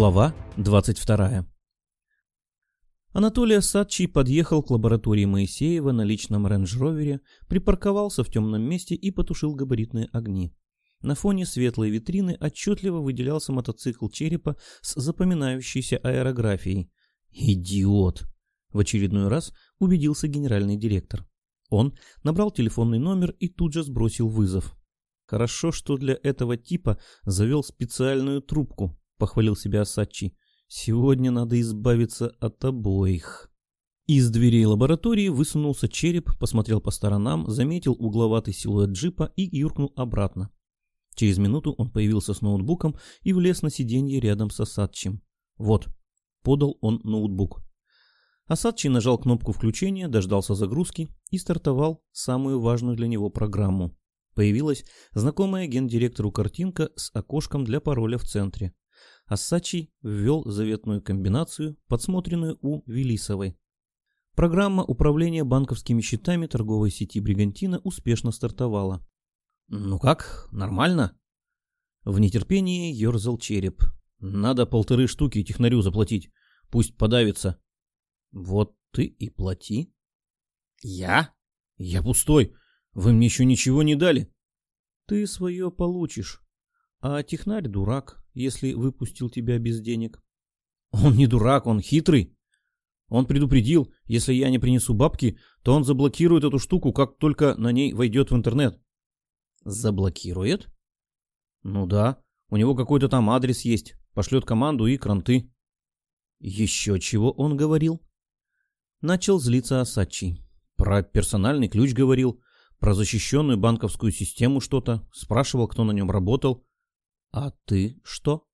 Глава 22 Анатолий Асадчий подъехал к лаборатории Моисеева на личном рейндж-ровере, припарковался в темном месте и потушил габаритные огни. На фоне светлой витрины отчетливо выделялся мотоцикл черепа с запоминающейся аэрографией. «Идиот!» — в очередной раз убедился генеральный директор. Он набрал телефонный номер и тут же сбросил вызов. Хорошо, что для этого типа завел специальную трубку, похвалил себя Асачи. Сегодня надо избавиться от обоих. Из дверей лаборатории высунулся череп, посмотрел по сторонам, заметил угловатый силуэт джипа и юркнул обратно. Через минуту он появился с ноутбуком и влез на сиденье рядом с Асадчим. «Вот», — подал он ноутбук. Асадчи нажал кнопку включения, дождался загрузки и стартовал самую важную для него программу. Появилась знакомая гендиректору картинка с окошком для пароля в центре. Ассачий ввел заветную комбинацию, подсмотренную у Велисовой. Программа управления банковскими счетами торговой сети Бригантина успешно стартовала. «Ну как, нормально?» В нетерпении ерзал череп. «Надо полторы штуки технарю заплатить. Пусть подавится». «Вот ты и плати». «Я? Я пустой. Вы мне еще ничего не дали. Ты свое получишь. А технарь дурак, если выпустил тебя без денег. Он не дурак, он хитрый. Он предупредил, если я не принесу бабки, то он заблокирует эту штуку, как только на ней войдет в интернет. Заблокирует? Ну да, у него какой-то там адрес есть, пошлет команду и кранты. Еще чего он говорил? Начал злиться Асачи. Про персональный ключ говорил, про защищенную банковскую систему что-то, спрашивал, кто на нем работал. А ты что?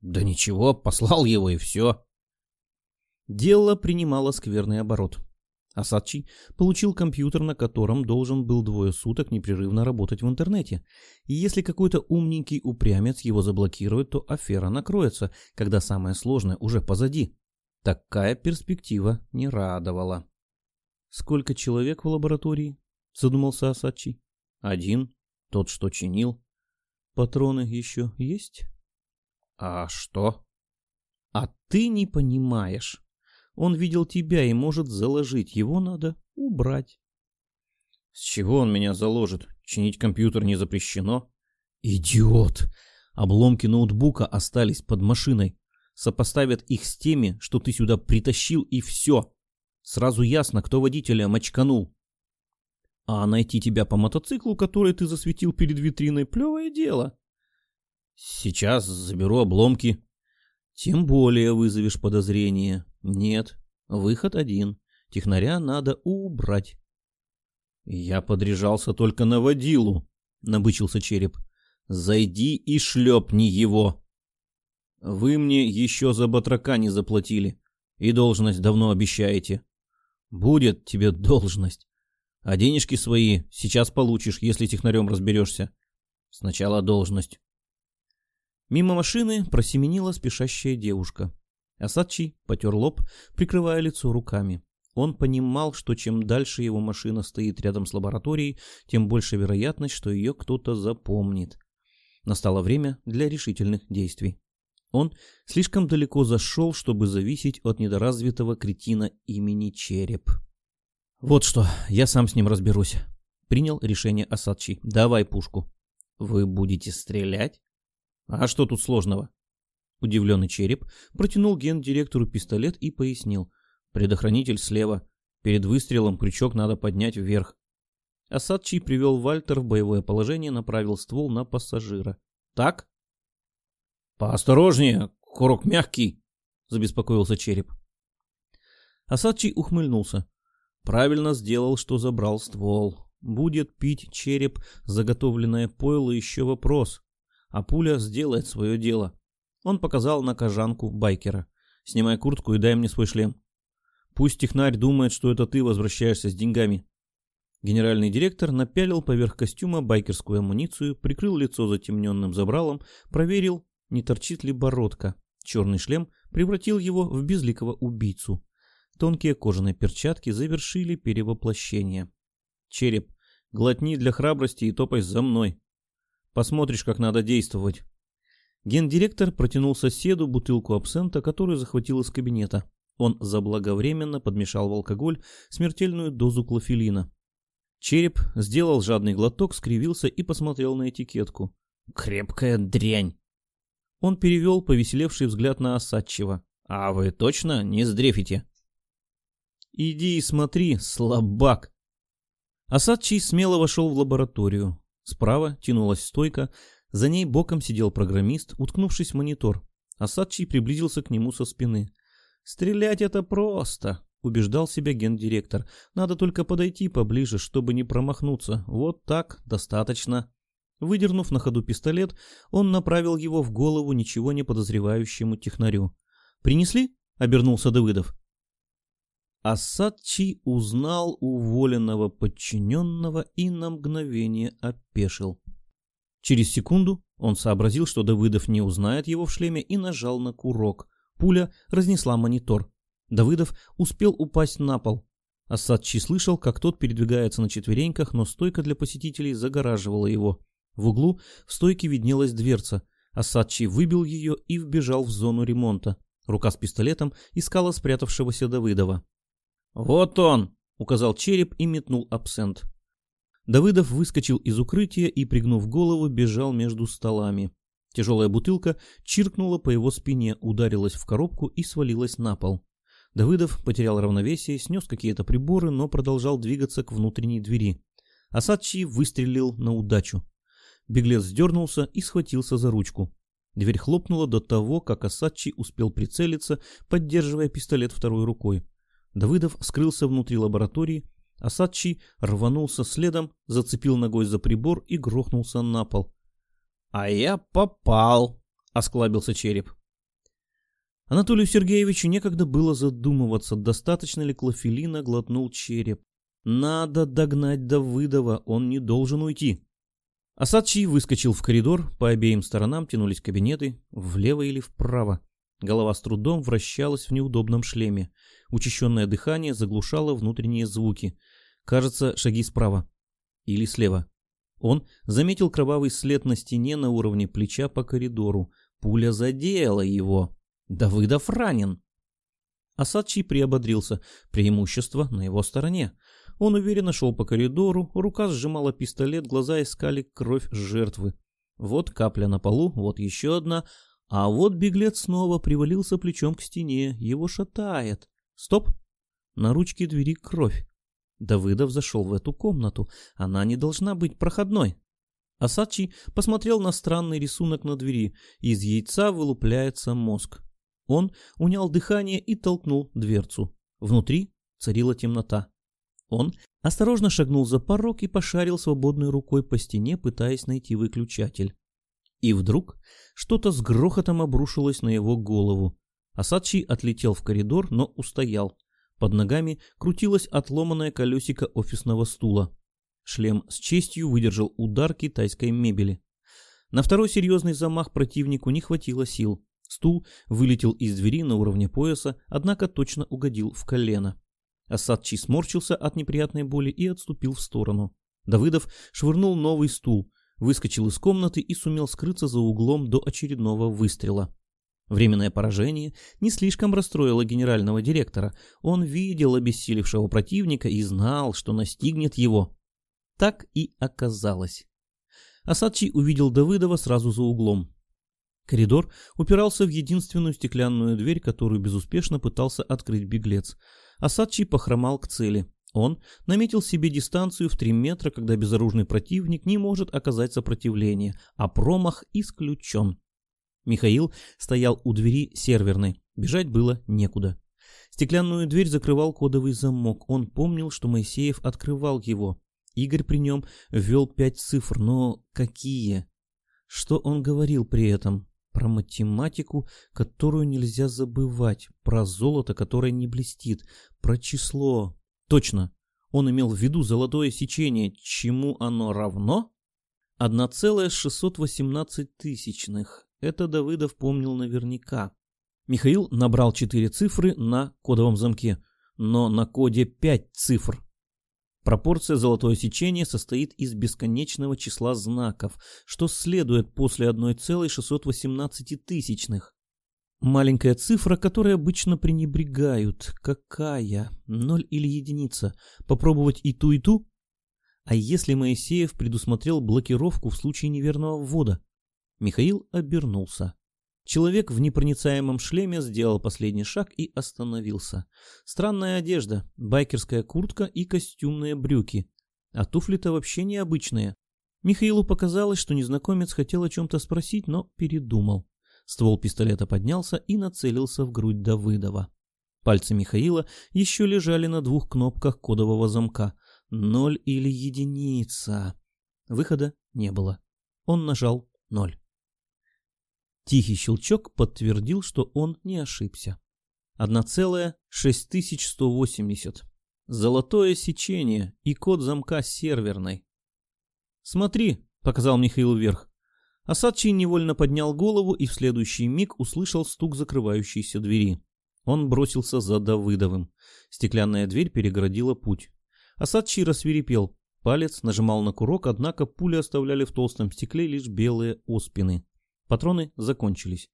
Да ничего, послал его и все. Дело принимало скверный оборот. Асадчи получил компьютер, на котором должен был двое суток непрерывно работать в интернете. И если какой-то умненький упрямец его заблокирует, то афера накроется, когда самое сложное уже позади. Такая перспектива не радовала. Сколько человек в лаборатории? задумался Асачи. Один, тот, что чинил. Патроны еще есть? А что? А ты не понимаешь. Он видел тебя и может заложить. Его надо убрать. С чего он меня заложит? Чинить компьютер не запрещено. Идиот! Обломки ноутбука остались под машиной. Сопоставят их с теми, что ты сюда притащил, и все. Сразу ясно, кто водителя мочканул. А найти тебя по мотоциклу, который ты засветил перед витриной, плевое дело. Сейчас заберу обломки. Тем более вызовешь подозрение. Нет, выход один. Технаря надо убрать. Я подряжался только на водилу, набычился череп. Зайди и шлепни его. Вы мне еще за батрака не заплатили. И должность давно обещаете. Будет тебе должность. А денежки свои сейчас получишь, если технарем разберешься. Сначала должность. Мимо машины просеменила спешащая девушка. Асадчий потер лоб, прикрывая лицо руками. Он понимал, что чем дальше его машина стоит рядом с лабораторией, тем больше вероятность, что ее кто-то запомнит. Настало время для решительных действий. Он слишком далеко зашел, чтобы зависеть от недоразвитого кретина имени Череп. «Вот что, я сам с ним разберусь», — принял решение Асадчий. «Давай пушку». «Вы будете стрелять?» «А что тут сложного?» Удивленный череп протянул гендиректору пистолет и пояснил. «Предохранитель слева. Перед выстрелом крючок надо поднять вверх». Асадчий привел Вальтер в боевое положение, направил ствол на пассажира. «Так?» «Поосторожнее, курок мягкий», — забеспокоился череп. Асадчий ухмыльнулся. Правильно сделал, что забрал ствол. Будет пить череп заготовленное пойло еще вопрос. А пуля сделает свое дело. Он показал на кожанку байкера. «Снимай куртку и дай мне свой шлем. Пусть технарь думает, что это ты возвращаешься с деньгами». Генеральный директор напялил поверх костюма байкерскую амуницию, прикрыл лицо затемненным забралом, проверил, не торчит ли бородка. Черный шлем превратил его в безликого убийцу. Тонкие кожаные перчатки завершили перевоплощение. Череп, глотни для храбрости и топай за мной. Посмотришь, как надо действовать. Гендиректор протянул соседу бутылку абсента, которую захватил из кабинета. Он заблаговременно подмешал в алкоголь смертельную дозу клофелина. Череп сделал жадный глоток, скривился и посмотрел на этикетку. «Крепкая дрянь!» Он перевел повеселевший взгляд на Осадчева. «А вы точно не сдрефите?» «Иди и смотри, слабак!» Осадчий смело вошел в лабораторию. Справа тянулась стойка, за ней боком сидел программист, уткнувшись в монитор. Осадчий приблизился к нему со спины. «Стрелять это просто», — убеждал себя гендиректор. «Надо только подойти поближе, чтобы не промахнуться. Вот так достаточно». Выдернув на ходу пистолет, он направил его в голову ничего не подозревающему технарю. «Принесли?» — обернулся Давыдов. Асадчий узнал уволенного подчиненного и на мгновение опешил. Через секунду он сообразил, что Давыдов не узнает его в шлеме и нажал на курок. Пуля разнесла монитор. Давыдов успел упасть на пол. Асадчий слышал, как тот передвигается на четвереньках, но стойка для посетителей загораживала его. В углу в стойке виднелась дверца. Асадчий выбил ее и вбежал в зону ремонта. Рука с пистолетом искала спрятавшегося Давыдова. «Вот он!» — указал череп и метнул абсент. Давыдов выскочил из укрытия и, пригнув голову, бежал между столами. Тяжелая бутылка чиркнула по его спине, ударилась в коробку и свалилась на пол. Давыдов потерял равновесие, снес какие-то приборы, но продолжал двигаться к внутренней двери. Асадчий выстрелил на удачу. Беглец сдернулся и схватился за ручку. Дверь хлопнула до того, как Асадчий успел прицелиться, поддерживая пистолет второй рукой. Давыдов скрылся внутри лаборатории, Асадчий рванулся следом, зацепил ногой за прибор и грохнулся на пол. «А я попал!» — осклабился череп. Анатолию Сергеевичу некогда было задумываться, достаточно ли клофелина глотнул череп. Надо догнать Давыдова, он не должен уйти. Асадчий выскочил в коридор, по обеим сторонам тянулись кабинеты, влево или вправо. Голова с трудом вращалась в неудобном шлеме. Учащенное дыхание заглушало внутренние звуки. Кажется, шаги справа. Или слева. Он заметил кровавый след на стене на уровне плеча по коридору. Пуля задела его. Давыдов ранен. Асадчий приободрился. Преимущество на его стороне. Он уверенно шел по коридору, рука сжимала пистолет, глаза искали кровь жертвы. Вот капля на полу, вот еще одна. А вот беглец снова привалился плечом к стене. Его шатает. Стоп! На ручке двери кровь. Давыдов зашел в эту комнату. Она не должна быть проходной. Асачи посмотрел на странный рисунок на двери. Из яйца вылупляется мозг. Он унял дыхание и толкнул дверцу. Внутри царила темнота. Он осторожно шагнул за порог и пошарил свободной рукой по стене, пытаясь найти выключатель. И вдруг что-то с грохотом обрушилось на его голову. Асадчий отлетел в коридор, но устоял. Под ногами крутилось отломанное колесико офисного стула. Шлем с честью выдержал удар китайской мебели. На второй серьезный замах противнику не хватило сил. Стул вылетел из двери на уровне пояса, однако точно угодил в колено. Асадчий сморщился от неприятной боли и отступил в сторону. Давыдов швырнул новый стул, выскочил из комнаты и сумел скрыться за углом до очередного выстрела. Временное поражение не слишком расстроило генерального директора. Он видел обессилевшего противника и знал, что настигнет его. Так и оказалось. Асадчий увидел Давыдова сразу за углом. Коридор упирался в единственную стеклянную дверь, которую безуспешно пытался открыть беглец. Асадчий похромал к цели. Он наметил себе дистанцию в 3 метра, когда безоружный противник не может оказать сопротивление, а промах исключен. Михаил стоял у двери серверной. Бежать было некуда. Стеклянную дверь закрывал кодовый замок. Он помнил, что Моисеев открывал его. Игорь при нем ввел пять цифр, но какие? Что он говорил при этом? Про математику, которую нельзя забывать, про золото, которое не блестит, про число. Точно, он имел в виду золотое сечение. Чему оно равно? 1,618 тысячных. Это Давыдов помнил наверняка. Михаил набрал четыре цифры на кодовом замке, но на коде пять цифр. Пропорция золотое сечение состоит из бесконечного числа знаков, что следует после 1,618 тысячных. Маленькая цифра, которой обычно пренебрегают. Какая? Ноль или единица? Попробовать и ту, и ту? А если Моисеев предусмотрел блокировку в случае неверного ввода? Михаил обернулся. Человек в непроницаемом шлеме сделал последний шаг и остановился. Странная одежда, байкерская куртка и костюмные брюки. А туфли-то вообще необычные. Михаилу показалось, что незнакомец хотел о чем-то спросить, но передумал. Ствол пистолета поднялся и нацелился в грудь Давыдова. Пальцы Михаила еще лежали на двух кнопках кодового замка. Ноль или единица. Выхода не было. Он нажал ноль. Тихий щелчок подтвердил, что он не ошибся. 1,6180. Золотое сечение и код замка серверной. «Смотри», — показал Михаил вверх. Асадчий невольно поднял голову и в следующий миг услышал стук закрывающейся двери. Он бросился за Давыдовым. Стеклянная дверь перегородила путь. Асадчий рассверепел. Палец нажимал на курок, однако пули оставляли в толстом стекле лишь белые оспины. Патроны закончились.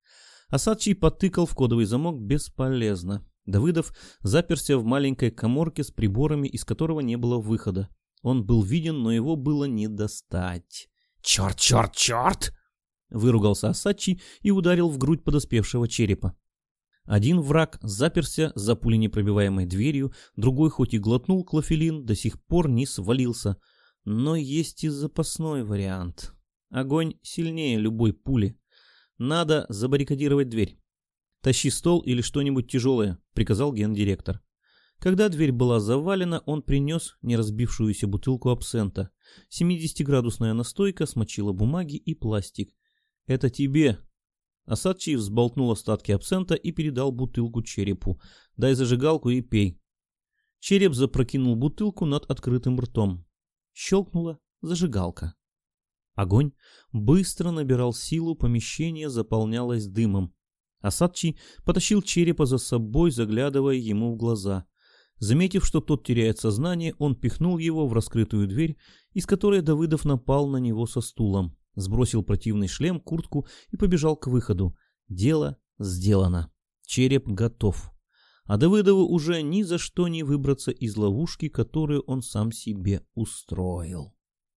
Асадчий потыкал в кодовый замок бесполезно. Давыдов заперся в маленькой коморке с приборами, из которого не было выхода. Он был виден, но его было не достать. «Черт, черт, черт!» Выругался Асадчий и ударил в грудь подоспевшего черепа. Один враг заперся за пуленепробиваемой дверью, другой хоть и глотнул клофелин, до сих пор не свалился. Но есть и запасной вариант. Огонь сильнее любой пули. Надо забаррикадировать дверь. «Тащи стол или что-нибудь тяжелое», — приказал гендиректор. Когда дверь была завалена, он принес неразбившуюся бутылку абсента. 70-градусная настойка смочила бумаги и пластик. «Это тебе». Асадчий взболтнул остатки абсента и передал бутылку черепу. «Дай зажигалку и пей». Череп запрокинул бутылку над открытым ртом. Щелкнула зажигалка. Огонь быстро набирал силу, помещение заполнялось дымом. Асадчий потащил черепа за собой, заглядывая ему в глаза. Заметив, что тот теряет сознание, он пихнул его в раскрытую дверь, из которой Давыдов напал на него со стулом, сбросил противный шлем, куртку и побежал к выходу. Дело сделано. Череп готов. А Давыдову уже ни за что не выбраться из ловушки, которую он сам себе устроил.